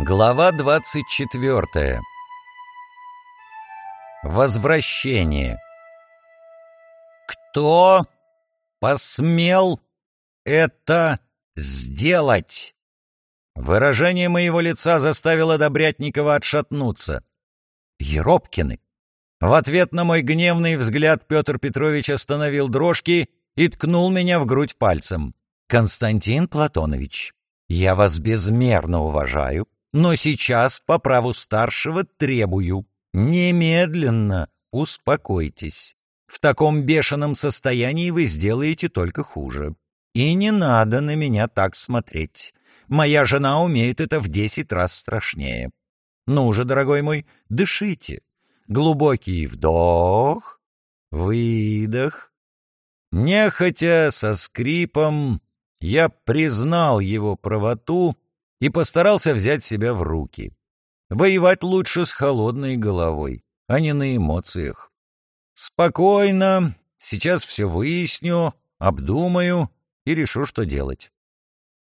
Глава 24. Возвращение. Кто посмел это сделать? Выражение моего лица заставило Добрятникова отшатнуться. Еропкины. В ответ на мой гневный взгляд Петр Петрович остановил дрожки и ткнул меня в грудь пальцем. «Константин Платонович, я вас безмерно уважаю но сейчас по праву старшего требую. Немедленно успокойтесь. В таком бешеном состоянии вы сделаете только хуже. И не надо на меня так смотреть. Моя жена умеет это в десять раз страшнее. Ну же, дорогой мой, дышите. Глубокий вдох, выдох. Нехотя, со скрипом, я признал его правоту и постарался взять себя в руки. Воевать лучше с холодной головой, а не на эмоциях. Спокойно, сейчас все выясню, обдумаю и решу, что делать.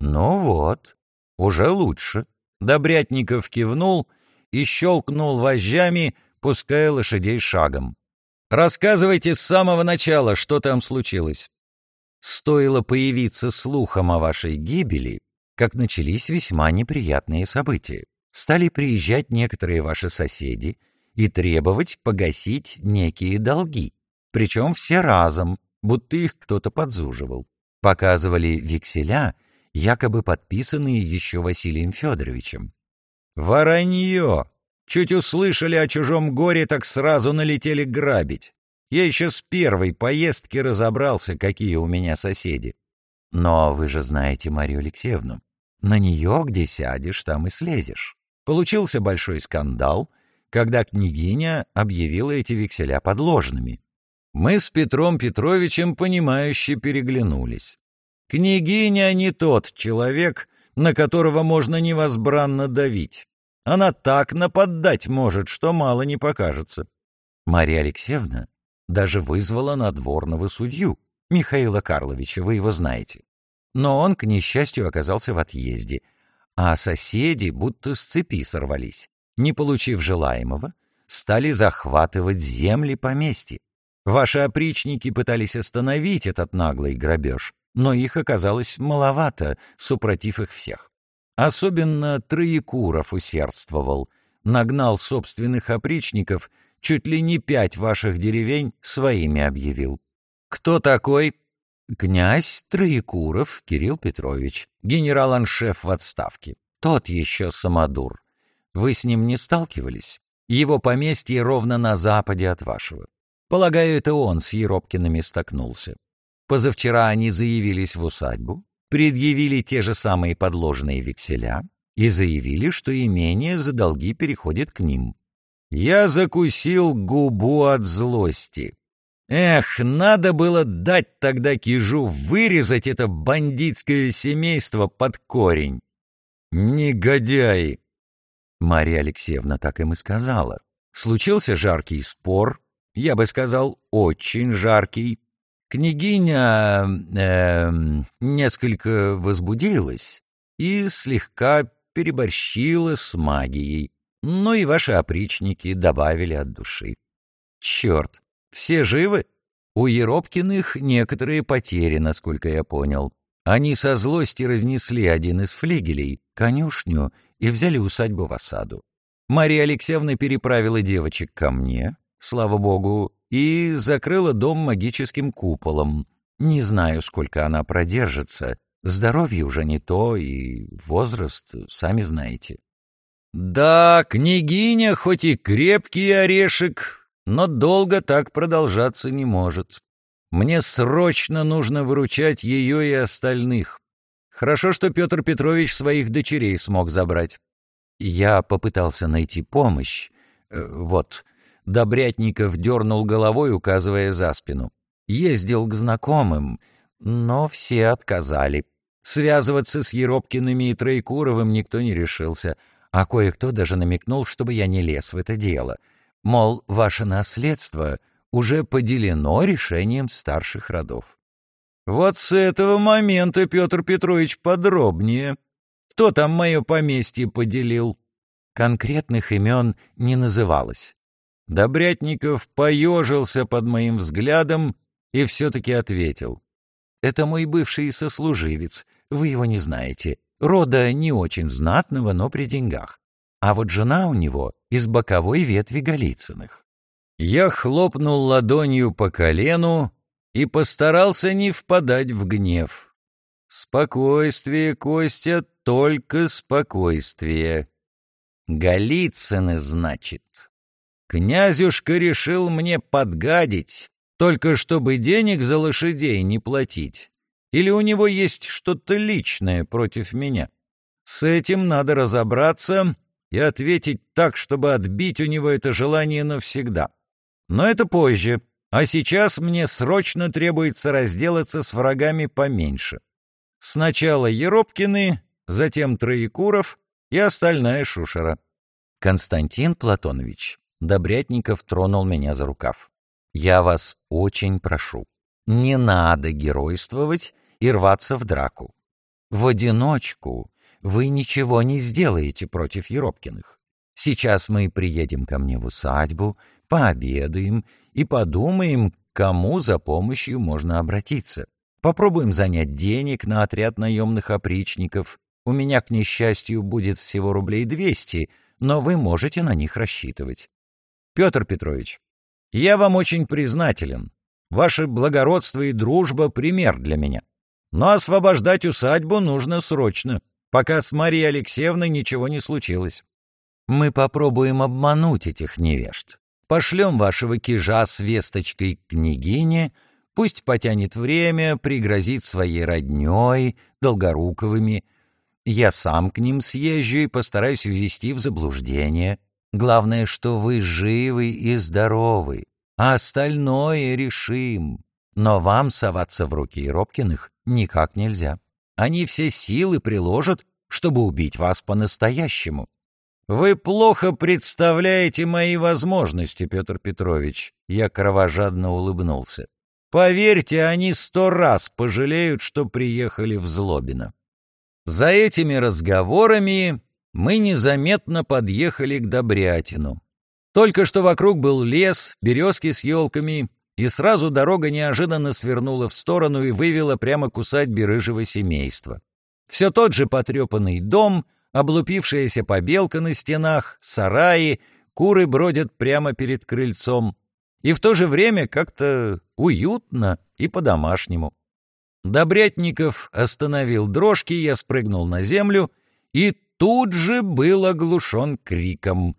Ну вот, уже лучше. Добрятников кивнул и щелкнул вожжами, пуская лошадей шагом. «Рассказывайте с самого начала, что там случилось». Стоило появиться слухом о вашей гибели, как начались весьма неприятные события. Стали приезжать некоторые ваши соседи и требовать погасить некие долги, причем все разом, будто их кто-то подзуживал. Показывали векселя, якобы подписанные еще Василием Федоровичем. «Воронье! Чуть услышали о чужом горе, так сразу налетели грабить. Я еще с первой поездки разобрался, какие у меня соседи. Но вы же знаете Марию Алексеевну. На нее, где сядешь, там и слезешь. Получился большой скандал, когда княгиня объявила эти векселя подложными. Мы с Петром Петровичем, понимающе переглянулись. Княгиня не тот человек, на которого можно невозбранно давить. Она так нападать может, что мало не покажется. Мария Алексеевна даже вызвала надворного судью, Михаила Карловича, вы его знаете. Но он, к несчастью, оказался в отъезде, а соседи будто с цепи сорвались. Не получив желаемого, стали захватывать земли поместья. Ваши опричники пытались остановить этот наглый грабеж, но их оказалось маловато, супротив их всех. Особенно Троекуров усердствовал, нагнал собственных опричников, чуть ли не пять ваших деревень своими объявил. Кто такой? Князь Троекуров Кирилл Петрович, генерал-аншеф в отставке. Тот еще самодур. Вы с ним не сталкивались? Его поместье ровно на западе от вашего. Полагаю, это он с Еропкиными столкнулся. Позавчера они заявились в усадьбу, предъявили те же самые подложные векселя и заявили, что имение за долги переходит к ним. Я закусил губу от злости. Эх, надо было дать тогда Кижу вырезать это бандитское семейство под корень. Негодяи! Мария Алексеевна так им и сказала. Случился жаркий спор, я бы сказал, очень жаркий. Княгиня э, несколько возбудилась и слегка переборщила с магией, но и ваши опричники добавили от души. Черт, все живы? У Еропкиных некоторые потери, насколько я понял. Они со злости разнесли один из флигелей, конюшню, и взяли усадьбу в осаду. Мария Алексеевна переправила девочек ко мне, слава богу, и закрыла дом магическим куполом. Не знаю, сколько она продержится. Здоровье уже не то, и возраст, сами знаете. Да, княгиня, хоть и крепкий орешек, но долго так продолжаться не может. Мне срочно нужно выручать ее и остальных. Хорошо, что Петр Петрович своих дочерей смог забрать. Я попытался найти помощь. Э, вот, Добрятников дернул головой, указывая за спину. Ездил к знакомым, но все отказали. Связываться с Еропкиными и Троекуровым никто не решился, а кое-кто даже намекнул, чтобы я не лез в это дело — Мол, ваше наследство уже поделено решением старших родов. Вот с этого момента, Петр Петрович, подробнее. кто там мое поместье поделил?» Конкретных имен не называлось. Добрятников поежился под моим взглядом и все-таки ответил. «Это мой бывший сослуживец, вы его не знаете. Рода не очень знатного, но при деньгах. А вот жена у него из боковой ветви Голицыных». Я хлопнул ладонью по колену и постарался не впадать в гнев. «Спокойствие, Костя, только спокойствие». «Голицыны, значит». Князюшка решил мне подгадить, только чтобы денег за лошадей не платить. Или у него есть что-то личное против меня? С этим надо разобраться и ответить так, чтобы отбить у него это желание навсегда. Но это позже, а сейчас мне срочно требуется разделаться с врагами поменьше. Сначала Еропкины, затем Троекуров и остальная шушера. Константин Платонович, Добрятников тронул меня за рукав. «Я вас очень прошу, не надо геройствовать и рваться в драку. В одиночку вы ничего не сделаете против Еропкиных. Сейчас мы приедем ко мне в усадьбу, пообедаем и подумаем, кому за помощью можно обратиться. Попробуем занять денег на отряд наемных опричников. У меня, к несчастью, будет всего рублей двести, но вы можете на них рассчитывать. Петр Петрович, я вам очень признателен. Ваше благородство и дружба — пример для меня. Но освобождать усадьбу нужно срочно, пока с Марией Алексеевной ничего не случилось. Мы попробуем обмануть этих невежд. Пошлем вашего кижа с весточкой к княгине, пусть потянет время, пригрозит своей роднёй, долгоруковыми. Я сам к ним съезжу и постараюсь ввести в заблуждение. Главное, что вы живы и здоровы, а остальное решим. Но вам соваться в руки Еропкиных никак нельзя. Они все силы приложат, чтобы убить вас по-настоящему. Вы плохо представляете мои возможности, Петр Петрович. Я кровожадно улыбнулся. Поверьте, они сто раз пожалеют, что приехали в Злобино. За этими разговорами мы незаметно подъехали к Добрятину. Только что вокруг был лес, березки с елками, и сразу дорога неожиданно свернула в сторону и вывела прямо к усадьбе рыжего семейства. Все тот же потрепанный дом, облупившаяся побелка на стенах, сараи, куры бродят прямо перед крыльцом. И в то же время как-то уютно и по-домашнему. Добрятников остановил дрожки, я спрыгнул на землю и тут же был оглушен криком.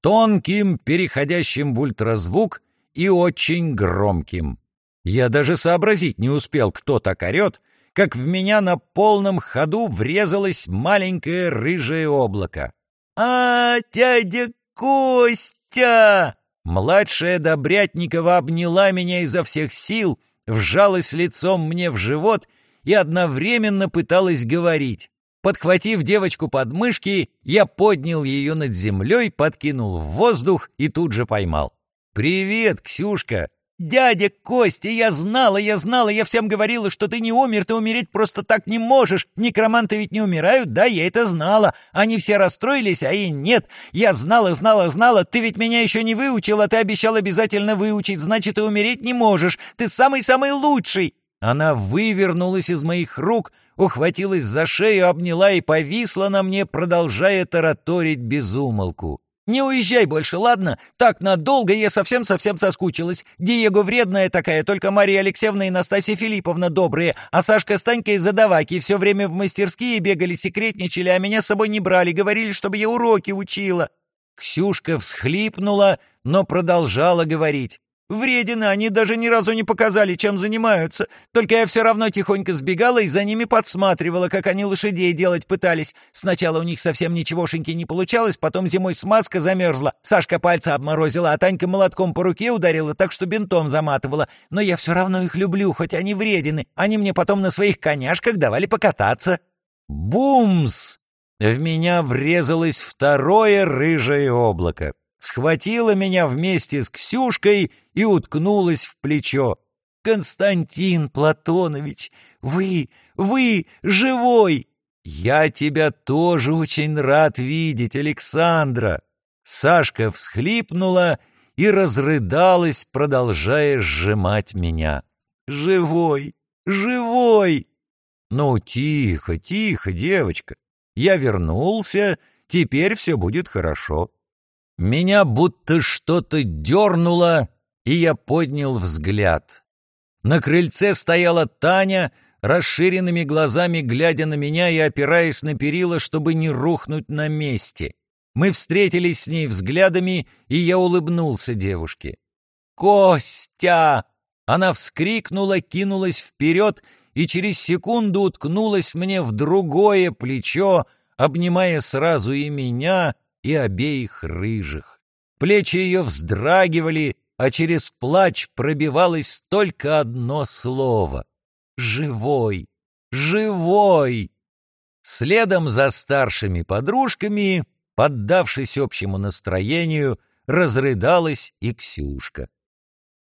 Тонким, переходящим в ультразвук и очень громким. Я даже сообразить не успел, кто так орет, как в меня на полном ходу врезалось маленькое рыжее облако. «А, дядя Костя!» Младшая Добрятникова обняла меня изо всех сил, вжалась лицом мне в живот и одновременно пыталась говорить. Подхватив девочку под мышки, я поднял ее над землей, подкинул в воздух и тут же поймал. «Привет, Ксюшка!» «Дядя Костя, я знала, я знала, я всем говорила, что ты не умер, ты умереть просто так не можешь. Некроманты ведь не умирают, да, я это знала. Они все расстроились, а и нет. Я знала, знала, знала, ты ведь меня еще не выучил, а ты обещал обязательно выучить, значит, ты умереть не можешь. Ты самый-самый лучший!» Она вывернулась из моих рук, ухватилась за шею, обняла и повисла на мне, продолжая тараторить безумолку. «Не уезжай больше, ладно? Так надолго я совсем-совсем соскучилась. Диего вредная такая, только Мария Алексеевна и Настасья Филипповна добрые, а Сашка с Танькой Задаваки все время в мастерские бегали, секретничали, а меня с собой не брали, говорили, чтобы я уроки учила». Ксюшка всхлипнула, но продолжала говорить. Вредины, они даже ни разу не показали, чем занимаются. Только я все равно тихонько сбегала и за ними подсматривала, как они лошадей делать пытались. Сначала у них совсем ничегошеньки не получалось, потом зимой смазка замерзла. Сашка пальцы обморозила, а Танька молотком по руке ударила, так что бинтом заматывала. Но я все равно их люблю, хоть они вредины. Они мне потом на своих коняшках давали покататься. Бумс! В меня врезалось второе рыжее облако схватила меня вместе с Ксюшкой и уткнулась в плечо. «Константин Платонович, вы, вы живой!» «Я тебя тоже очень рад видеть, Александра!» Сашка всхлипнула и разрыдалась, продолжая сжимать меня. «Живой! Живой!» «Ну, тихо, тихо, девочка! Я вернулся, теперь все будет хорошо». Меня будто что-то дернуло, и я поднял взгляд. На крыльце стояла Таня, расширенными глазами глядя на меня и опираясь на перила, чтобы не рухнуть на месте. Мы встретились с ней взглядами, и я улыбнулся девушке. «Костя!» Она вскрикнула, кинулась вперед и через секунду уткнулась мне в другое плечо, обнимая сразу и меня, и обеих рыжих. Плечи ее вздрагивали, а через плач пробивалось только одно слово — «Живой! Живой!» Следом за старшими подружками, поддавшись общему настроению, разрыдалась и Ксюшка.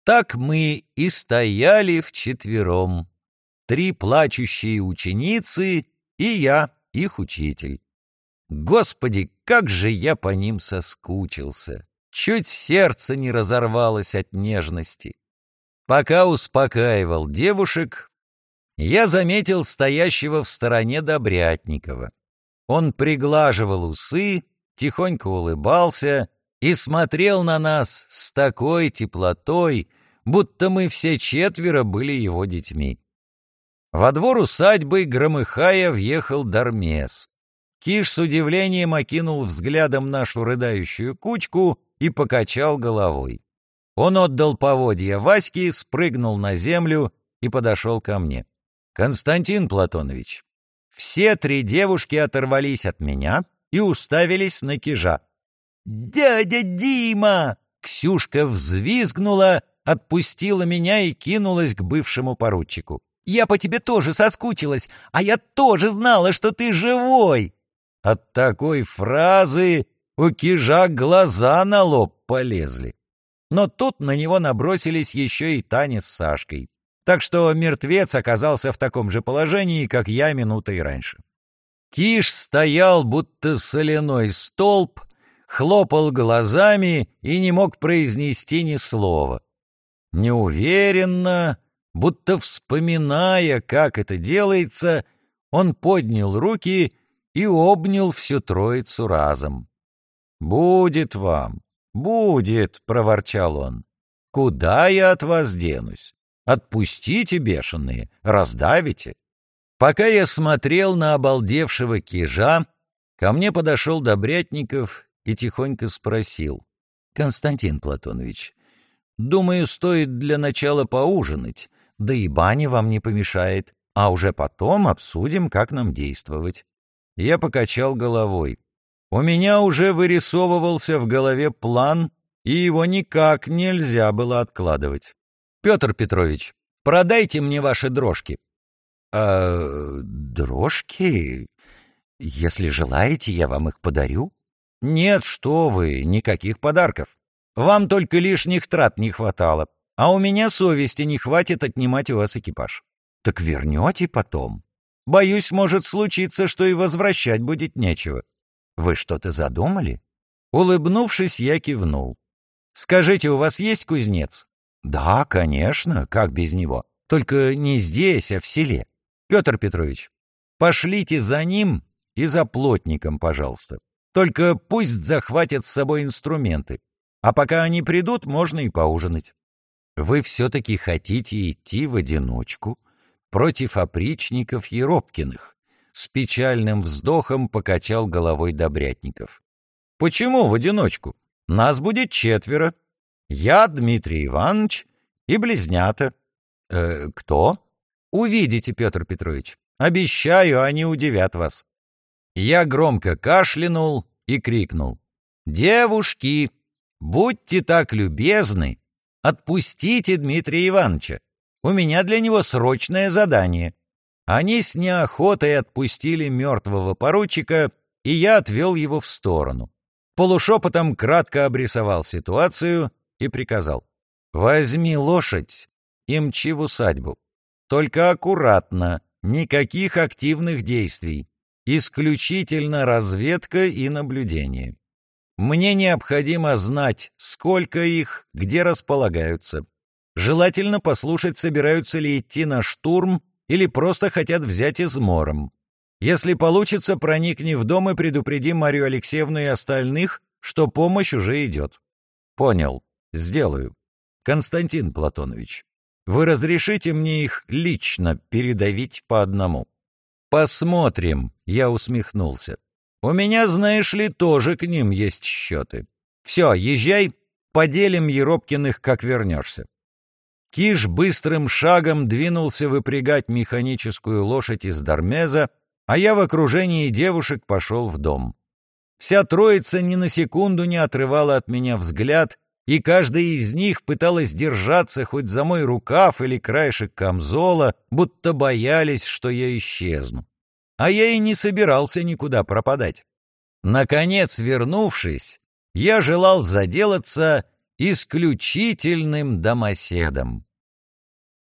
Так мы и стояли вчетвером. Три плачущие ученицы и я, их учитель. Господи, как же я по ним соскучился! Чуть сердце не разорвалось от нежности. Пока успокаивал девушек, я заметил стоящего в стороне Добрятникова. Он приглаживал усы, тихонько улыбался и смотрел на нас с такой теплотой, будто мы все четверо были его детьми. Во двор усадьбы, громыхая, въехал Дармес. Киш с удивлением окинул взглядом нашу рыдающую кучку и покачал головой. Он отдал поводья Ваське, спрыгнул на землю и подошел ко мне. «Константин Платонович, все три девушки оторвались от меня и уставились на Кижа. «Дядя Дима!» Ксюшка взвизгнула, отпустила меня и кинулась к бывшему поручику. «Я по тебе тоже соскучилась, а я тоже знала, что ты живой!» От такой фразы у Кижа глаза на лоб полезли. Но тут на него набросились еще и Таня с Сашкой. Так что мертвец оказался в таком же положении, как я минутой раньше. Киш стоял, будто соляной столб, хлопал глазами и не мог произнести ни слова. Неуверенно, будто вспоминая, как это делается, он поднял руки и обнял всю троицу разом. «Будет вам, будет», — проворчал он. «Куда я от вас денусь? Отпустите, бешеные, раздавите». Пока я смотрел на обалдевшего кижа, ко мне подошел Добрятников и тихонько спросил. «Константин Платонович, думаю, стоит для начала поужинать, да и баня вам не помешает, а уже потом обсудим, как нам действовать». Я покачал головой. У меня уже вырисовывался в голове план, и его никак нельзя было откладывать. «Петр Петрович, продайте мне ваши дрожки». «А дрожки? Если желаете, я вам их подарю». «Нет, что вы, никаких подарков. Вам только лишних трат не хватало, а у меня совести не хватит отнимать у вас экипаж». «Так вернете потом». Боюсь, может случиться, что и возвращать будет нечего. Вы что-то задумали?» Улыбнувшись, я кивнул. «Скажите, у вас есть кузнец?» «Да, конечно, как без него. Только не здесь, а в селе. Петр Петрович, пошлите за ним и за плотником, пожалуйста. Только пусть захватят с собой инструменты. А пока они придут, можно и поужинать». «Вы все-таки хотите идти в одиночку?» против опричников Еропкиных. С печальным вздохом покачал головой Добрятников. «Почему в одиночку? Нас будет четверо. Я, Дмитрий Иванович и близнята». «Э, «Кто?» «Увидите, Петр Петрович. Обещаю, они удивят вас». Я громко кашлянул и крикнул. «Девушки, будьте так любезны, отпустите Дмитрия Ивановича. У меня для него срочное задание. Они с неохотой отпустили мертвого поручика, и я отвел его в сторону. Полушепотом кратко обрисовал ситуацию и приказал. «Возьми лошадь и мчи в усадьбу. Только аккуратно, никаких активных действий. исключительно разведка и наблюдение. Мне необходимо знать, сколько их, где располагаются. Желательно послушать, собираются ли идти на штурм или просто хотят взять измором. Если получится, проникни в дом и предупреди Марию Алексеевну и остальных, что помощь уже идет. Понял. Сделаю. Константин Платонович, вы разрешите мне их лично передавить по одному? Посмотрим, я усмехнулся. У меня, знаешь ли, тоже к ним есть счеты. Все, езжай, поделим Еропкиных, как вернешься. Киш быстрым шагом двинулся выпрягать механическую лошадь из Дармеза, а я в окружении девушек пошел в дом. Вся троица ни на секунду не отрывала от меня взгляд, и каждая из них пыталась держаться хоть за мой рукав или краешек камзола, будто боялись, что я исчезну. А я и не собирался никуда пропадать. Наконец, вернувшись, я желал заделаться исключительным домоседом.